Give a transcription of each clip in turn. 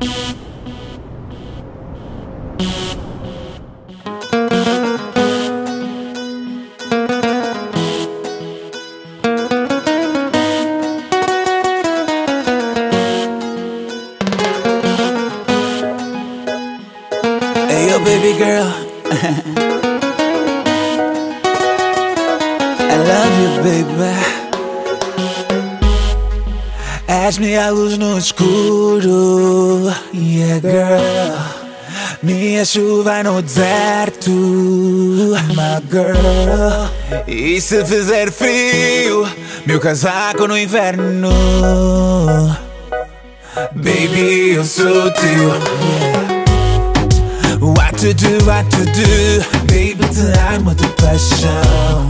Hey, yo, baby girl. I love you, baby. És minha luz no escuro. Yeah, girl. Minha chuva no deserto. My girl. E se fizer frio, meu casaco no inverno. Baby, eu sou teu. What to do, what to do Baby, te amo de paixão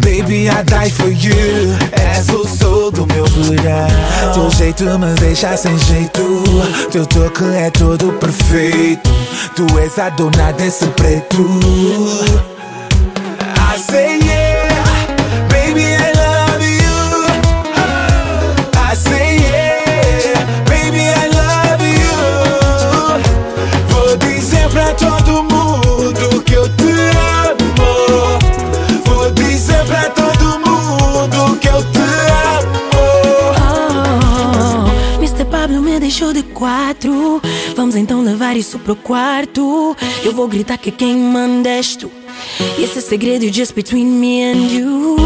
Baby, I die for you. És o sol do meu verão Teu jeito me deixa sem jeito. Teu toque é todo perfeito. Tu és a dona desse preto. I say yeah quatro. Vamos então levar isso pro quarto. Eu vou gritar que quem manda és tu. E esse segredo é just between me and you.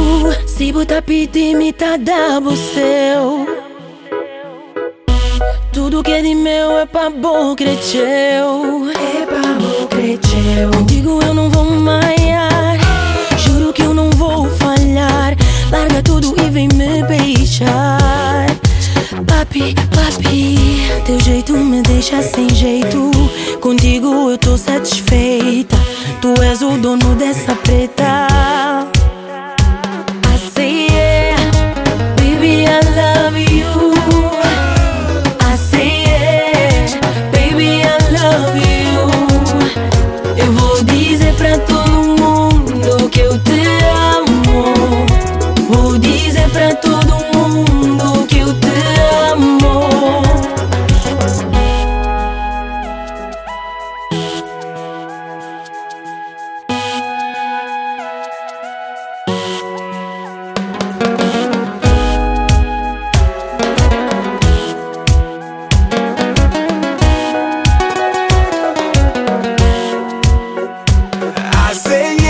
Se botar pita e me tá double seu. Tudo que é de meu é pra bom creteu. É pra bom creteu. Contigo eu não vou maiar. Teu jeito me deixa sem jeito. Contigo eu tô satisfeita. Tu és o dono dessa preta. I say